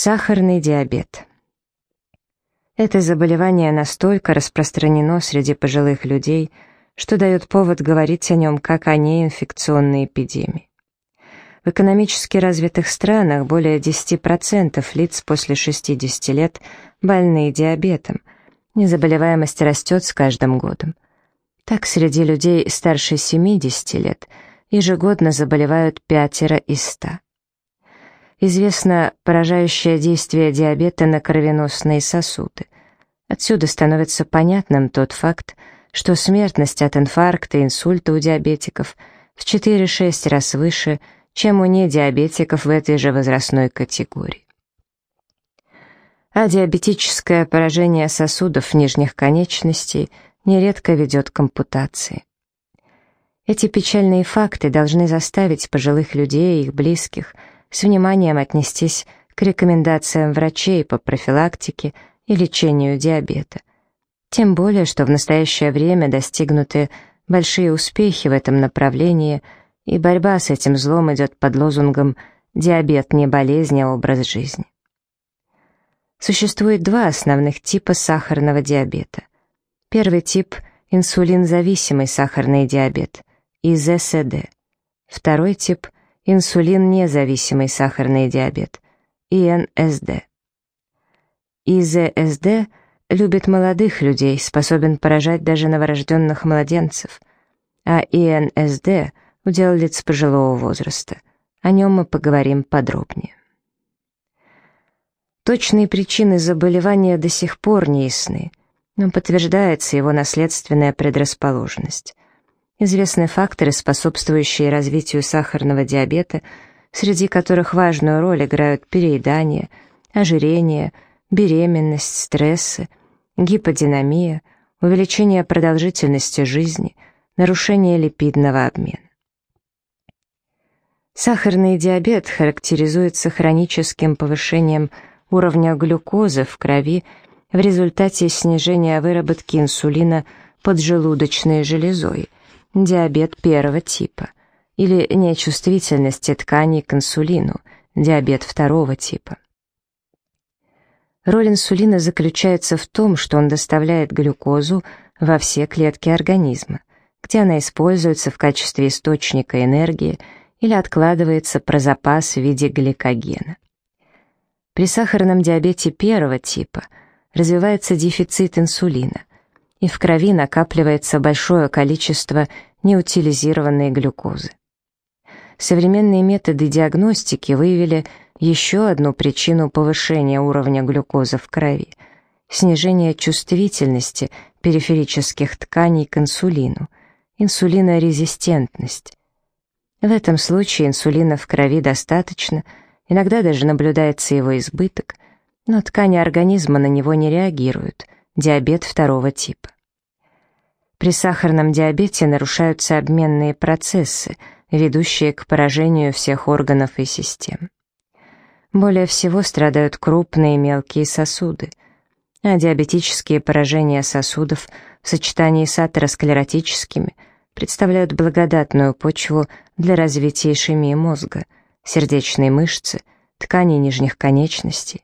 Сахарный диабет. Это заболевание настолько распространено среди пожилых людей, что дает повод говорить о нем как о неинфекционной эпидемии. В экономически развитых странах более 10% лиц после 60 лет больны диабетом. Незаболеваемость растет с каждым годом. Так, среди людей старше 70 лет ежегодно заболевают пятеро из ста известно поражающее действие диабета на кровеносные сосуды. Отсюда становится понятным тот факт, что смертность от инфаркта и инсульта у диабетиков в 4-6 раз выше, чем у недиабетиков в этой же возрастной категории. А диабетическое поражение сосудов нижних конечностей нередко ведет к ампутации. Эти печальные факты должны заставить пожилых людей и их близких – с вниманием отнестись к рекомендациям врачей по профилактике и лечению диабета. Тем более, что в настоящее время достигнуты большие успехи в этом направлении, и борьба с этим злом идет под лозунгом «диабет не болезнь, а образ жизни». Существует два основных типа сахарного диабета. Первый тип – инсулинзависимый сахарный диабет, ИЗСД. Второй тип – инсулин-независимый сахарный диабет, ИНСД. ИЗСД любит молодых людей, способен поражать даже новорожденных младенцев, а ИНСД – удел лиц пожилого возраста. О нем мы поговорим подробнее. Точные причины заболевания до сих пор не ясны, но подтверждается его наследственная предрасположенность. Известны факторы, способствующие развитию сахарного диабета, среди которых важную роль играют переедание, ожирение, беременность, стрессы, гиподинамия, увеличение продолжительности жизни, нарушение липидного обмена. Сахарный диабет характеризуется хроническим повышением уровня глюкозы в крови в результате снижения выработки инсулина поджелудочной железой – диабет первого типа, или нечувствительности тканей к инсулину, диабет второго типа. Роль инсулина заключается в том, что он доставляет глюкозу во все клетки организма, где она используется в качестве источника энергии или откладывается про запас в виде гликогена. При сахарном диабете первого типа развивается дефицит инсулина, и в крови накапливается большое количество неутилизированной глюкозы. Современные методы диагностики выявили еще одну причину повышения уровня глюкозы в крови – снижение чувствительности периферических тканей к инсулину, инсулинорезистентность. В этом случае инсулина в крови достаточно, иногда даже наблюдается его избыток, но ткани организма на него не реагируют – диабет второго типа. При сахарном диабете нарушаются обменные процессы, ведущие к поражению всех органов и систем. Более всего страдают крупные и мелкие сосуды, а диабетические поражения сосудов в сочетании с атеросклеротическими представляют благодатную почву для развития ишемии мозга, сердечной мышцы, тканей нижних конечностей,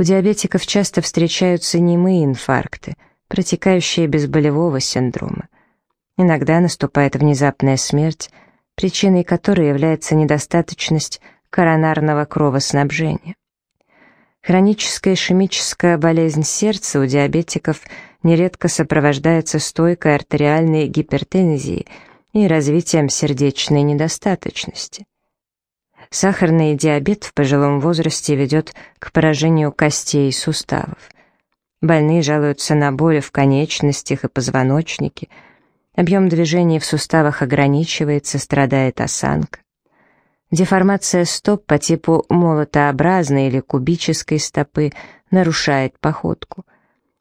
у диабетиков часто встречаются немые инфаркты, протекающие без болевого синдрома. Иногда наступает внезапная смерть, причиной которой является недостаточность коронарного кровоснабжения. Хроническая ишемическая болезнь сердца у диабетиков нередко сопровождается стойкой артериальной гипертензией и развитием сердечной недостаточности. Сахарный диабет в пожилом возрасте ведет к поражению костей и суставов. Больные жалуются на боли в конечностях и позвоночнике. Объем движений в суставах ограничивается, страдает осанка. Деформация стоп по типу молотообразной или кубической стопы нарушает походку,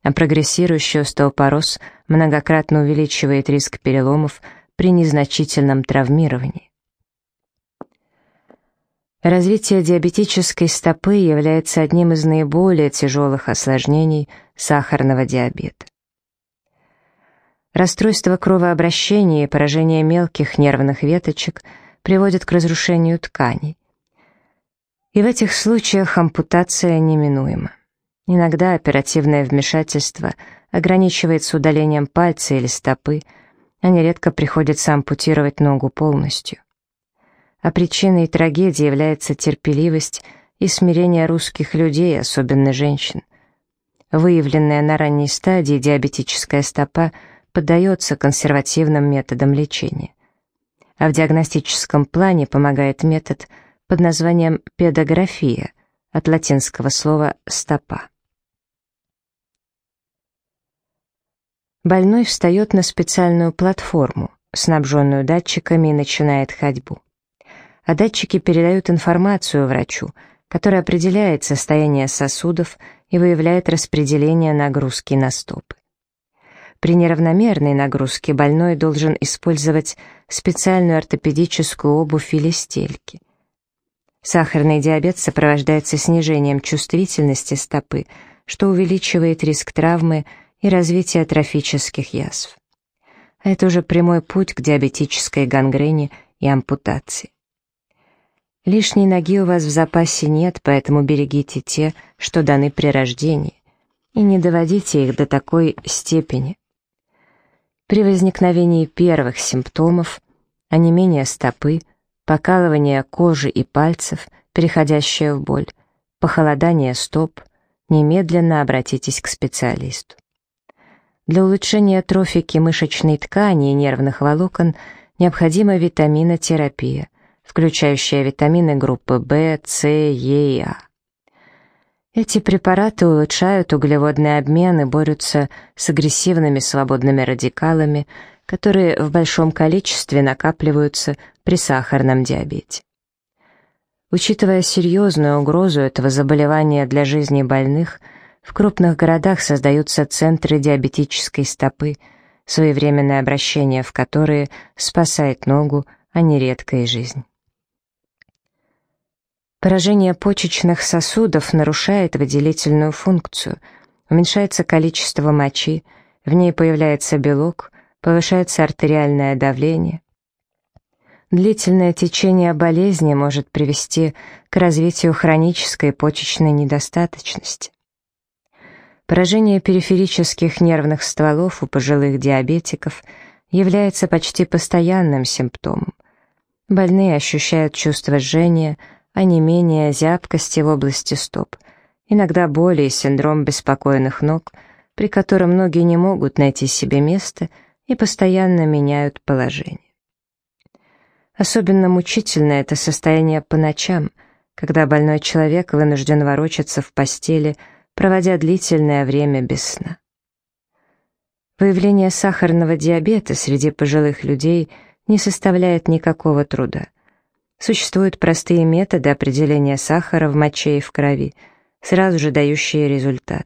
а прогрессирующий остеопороз многократно увеличивает риск переломов при незначительном травмировании. Развитие диабетической стопы является одним из наиболее тяжелых осложнений сахарного диабета. Расстройство кровообращения и поражение мелких нервных веточек приводят к разрушению тканей. И в этих случаях ампутация неминуема. Иногда оперативное вмешательство ограничивается удалением пальца или стопы, а нередко приходится ампутировать ногу полностью. А причиной трагедии является терпеливость и смирение русских людей, особенно женщин. Выявленная на ранней стадии диабетическая стопа поддается консервативным методам лечения. А в диагностическом плане помогает метод под названием педография, от латинского слова «стопа». Больной встает на специальную платформу, снабженную датчиками, и начинает ходьбу. А датчики передают информацию врачу, который определяет состояние сосудов и выявляет распределение нагрузки на стопы. При неравномерной нагрузке больной должен использовать специальную ортопедическую обувь или стельки. Сахарный диабет сопровождается снижением чувствительности стопы, что увеличивает риск травмы и развития атрофических язв. А это уже прямой путь к диабетической гангрене и ампутации. Лишней ноги у вас в запасе нет, поэтому берегите те, что даны при рождении, и не доводите их до такой степени. При возникновении первых симптомов, онемения стопы, покалывание кожи и пальцев, переходящее в боль, похолодание стоп, немедленно обратитесь к специалисту. Для улучшения трофики мышечной ткани и нервных волокон необходима витаминотерапия, включающая витамины группы В, С, Е и А. Эти препараты улучшают углеводный обмен и борются с агрессивными свободными радикалами, которые в большом количестве накапливаются при сахарном диабете. Учитывая серьезную угрозу этого заболевания для жизни больных, в крупных городах создаются центры диабетической стопы, своевременное обращение в которые спасает ногу, а не редкая жизнь. Поражение почечных сосудов нарушает выделительную функцию, уменьшается количество мочи, в ней появляется белок, повышается артериальное давление. Длительное течение болезни может привести к развитию хронической почечной недостаточности. Поражение периферических нервных стволов у пожилых диабетиков является почти постоянным симптомом. Больные ощущают чувство жжения, онемение, зябкости в области стоп, иногда боли и синдром беспокойных ног, при котором ноги не могут найти себе места и постоянно меняют положение. Особенно мучительно это состояние по ночам, когда больной человек вынужден ворочаться в постели, проводя длительное время без сна. Выявление сахарного диабета среди пожилых людей не составляет никакого труда. Существуют простые методы определения сахара в моче и в крови, сразу же дающие результат.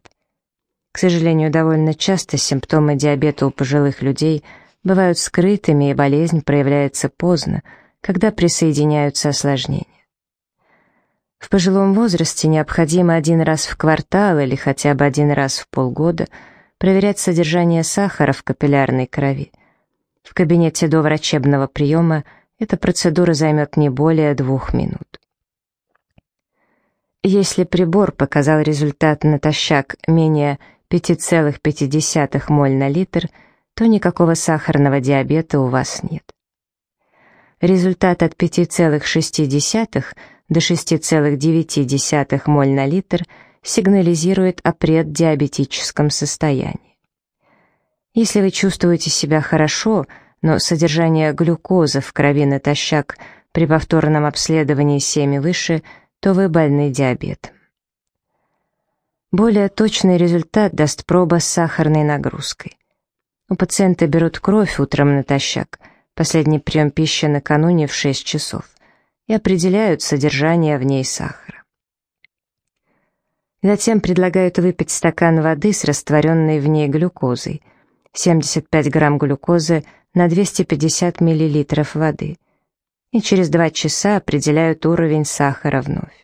К сожалению, довольно часто симптомы диабета у пожилых людей бывают скрытыми, и болезнь проявляется поздно, когда присоединяются осложнения. В пожилом возрасте необходимо один раз в квартал или хотя бы один раз в полгода проверять содержание сахара в капиллярной крови. В кабинете до врачебного приема эта процедура займет не более двух минут. Если прибор показал результат натощак менее 5,5 моль на литр, то никакого сахарного диабета у вас нет. Результат от 5,6 до 6,9 моль на литр сигнализирует о преддиабетическом состоянии. Если вы чувствуете себя хорошо, но содержание глюкозы в крови натощак при повторном обследовании 7 и выше, то вы больны диабетом. Более точный результат даст проба с сахарной нагрузкой. У пациента берут кровь утром натощак, последний прием пищи накануне в 6 часов, и определяют содержание в ней сахара. Затем предлагают выпить стакан воды с растворенной в ней глюкозой, 75 грамм глюкозы на 250 миллилитров воды, и через 2 часа определяют уровень сахара вновь.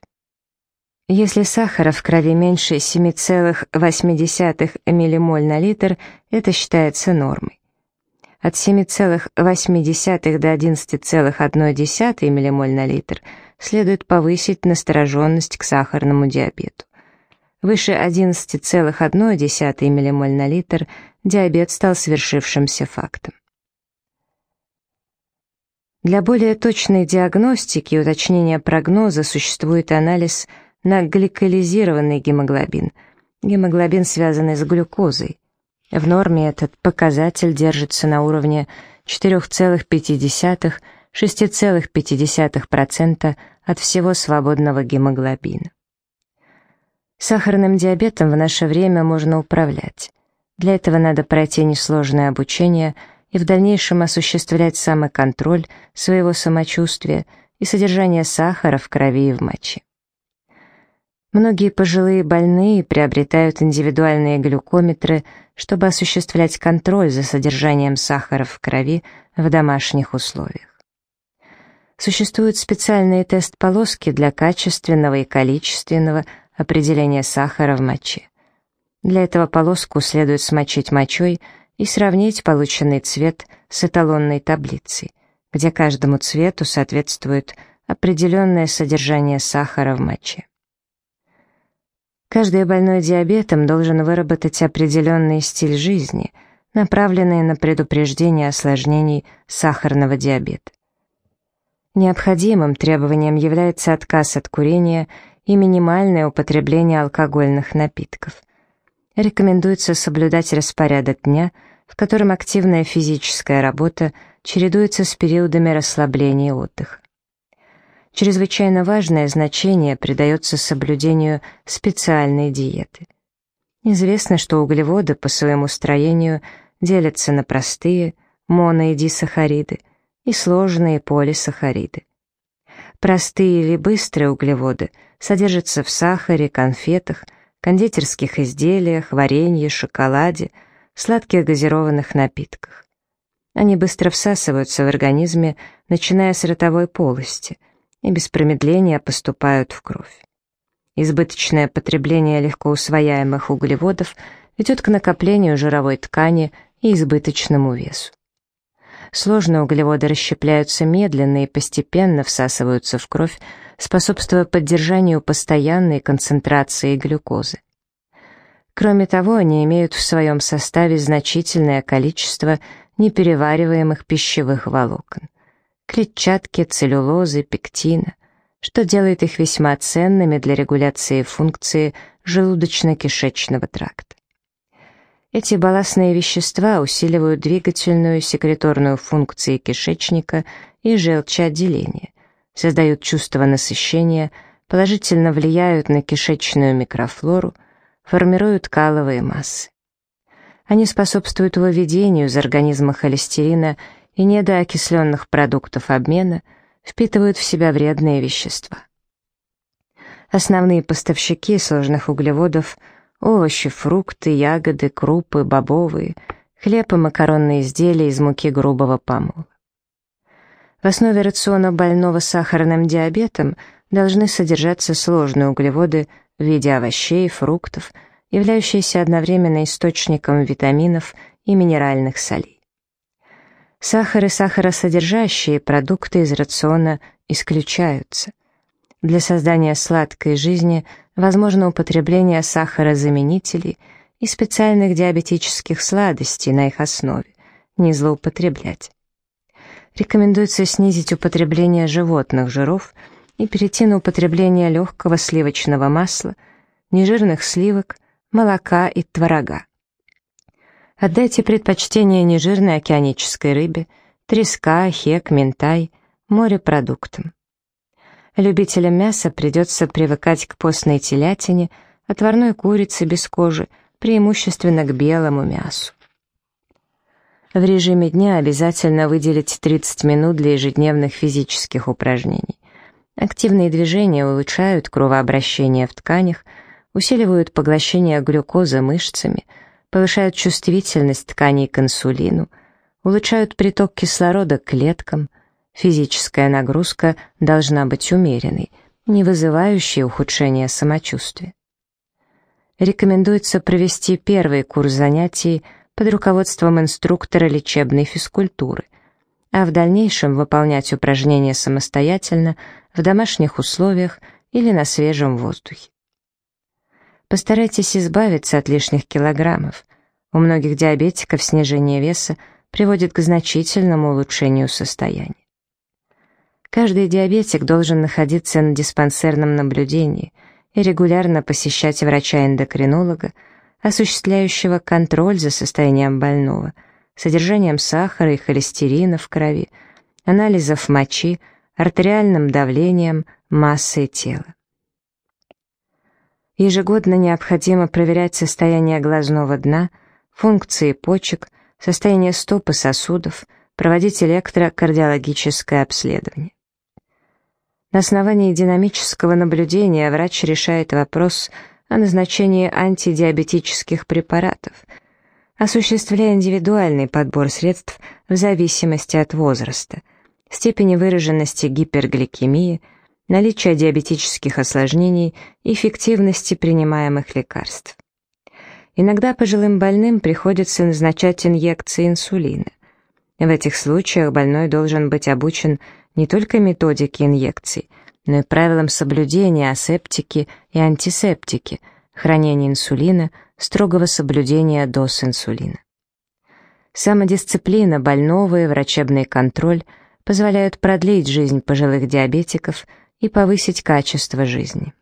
Если сахара в крови меньше 7,8 ммоль на литр, это считается нормой. От 7,8 до 11,1 ммоль на литр следует повысить настороженность к сахарному диабету. Выше 11,1 ммоль на литр диабет стал свершившимся фактом. Для более точной диагностики и уточнения прогноза существует анализ на гликолизированный гемоглобин, гемоглобин, связанный с глюкозой. В норме этот показатель держится на уровне 4,5-6,5% от всего свободного гемоглобина. Сахарным диабетом в наше время можно управлять. Для этого надо пройти несложное обучение и в дальнейшем осуществлять самоконтроль своего самочувствия и содержание сахара в крови и в моче. Многие пожилые больные приобретают индивидуальные глюкометры, чтобы осуществлять контроль за содержанием сахара в крови в домашних условиях. Существуют специальные тест-полоски для качественного и количественного определения сахара в моче. Для этого полоску следует смочить мочой и сравнить полученный цвет с эталонной таблицей, где каждому цвету соответствует определенное содержание сахара в моче. Каждый больной диабетом должен выработать определенный стиль жизни, направленный на предупреждение осложнений сахарного диабета. Необходимым требованием является отказ от курения и минимальное употребление алкогольных напитков. Рекомендуется соблюдать распорядок дня, в котором активная физическая работа чередуется с периодами расслабления и отдыха. Чрезвычайно важное значение придается соблюдению специальной диеты. Известно, что углеводы по своему строению делятся на простые моно- и дисахариды и сложные полисахариды. Простые или быстрые углеводы содержатся в сахаре, конфетах, кондитерских изделиях, варенье, шоколаде, сладких газированных напитках. Они быстро всасываются в организме, начиная с ротовой полости, и без промедления поступают в кровь. Избыточное потребление легко усвояемых углеводов ведет к накоплению жировой ткани и избыточному весу. Сложные углеводы расщепляются медленно и постепенно всасываются в кровь, способствуя поддержанию постоянной концентрации глюкозы. Кроме того, они имеют в своем составе значительное количество неперевариваемых пищевых волокон – клетчатки, целлюлозы, пектина, что делает их весьма ценными для регуляции функции желудочно-кишечного тракта. Эти балластные вещества усиливают двигательную и секреторную функции кишечника и желчеотделения, создают чувство насыщения, положительно влияют на кишечную микрофлору, формируют каловые массы. Они способствуют выведению из организма холестерина и недоокисленных продуктов обмена, впитывают в себя вредные вещества. Основные поставщики сложных углеводов – овощи, фрукты, ягоды, крупы, бобовые, хлеб и макаронные изделия из муки грубого помола. В основе рациона больного сахарным диабетом должны содержаться сложные углеводы в виде овощей, фруктов, являющиеся одновременно источником витаминов и минеральных солей. Сахар и сахаросодержащие продукты из рациона исключаются. Для создания сладкой жизни возможно употребление сахарозаменителей и специальных диабетических сладостей на их основе, не злоупотреблять. Рекомендуется снизить употребление животных жиров и перейти на употребление легкого сливочного масла, нежирных сливок, молока и творога. Отдайте предпочтение нежирной океанической рыбе, треска, хек, ментай, морепродуктам. Любителям мяса придется привыкать к постной телятине, отварной курице без кожи, преимущественно к белому мясу. В режиме дня обязательно выделите 30 минут для ежедневных физических упражнений. Активные движения улучшают кровообращение в тканях, усиливают поглощение глюкозы мышцами, повышают чувствительность тканей к инсулину, улучшают приток кислорода к клеткам, Физическая нагрузка должна быть умеренной, не вызывающей ухудшения самочувствия. Рекомендуется провести первый курс занятий под руководством инструктора лечебной физкультуры, а в дальнейшем выполнять упражнения самостоятельно в домашних условиях или на свежем воздухе. Постарайтесь избавиться от лишних килограммов. У многих диабетиков снижение веса приводит к значительному улучшению состояния. Каждый диабетик должен находиться на диспансерном наблюдении и регулярно посещать врача-эндокринолога, осуществляющего контроль за состоянием больного, содержанием сахара и холестерина в крови, анализов мочи, артериальным давлением, массой тела. Ежегодно необходимо проверять состояние глазного дна, функции почек, состояние стоп и сосудов, проводить электрокардиологическое обследование. На основании динамического наблюдения врач решает вопрос о назначении антидиабетических препаратов, осуществляя индивидуальный подбор средств в зависимости от возраста, степени выраженности гипергликемии, наличия диабетических осложнений и эффективности принимаемых лекарств. Иногда пожилым больным приходится назначать инъекции инсулина. В этих случаях больной должен быть обучен не только методике инъекций, но и правилам соблюдения асептики и антисептики, хранения инсулина, строгого соблюдения доз инсулина. Самодисциплина больного и врачебный контроль позволяют продлить жизнь пожилых диабетиков и повысить качество жизни.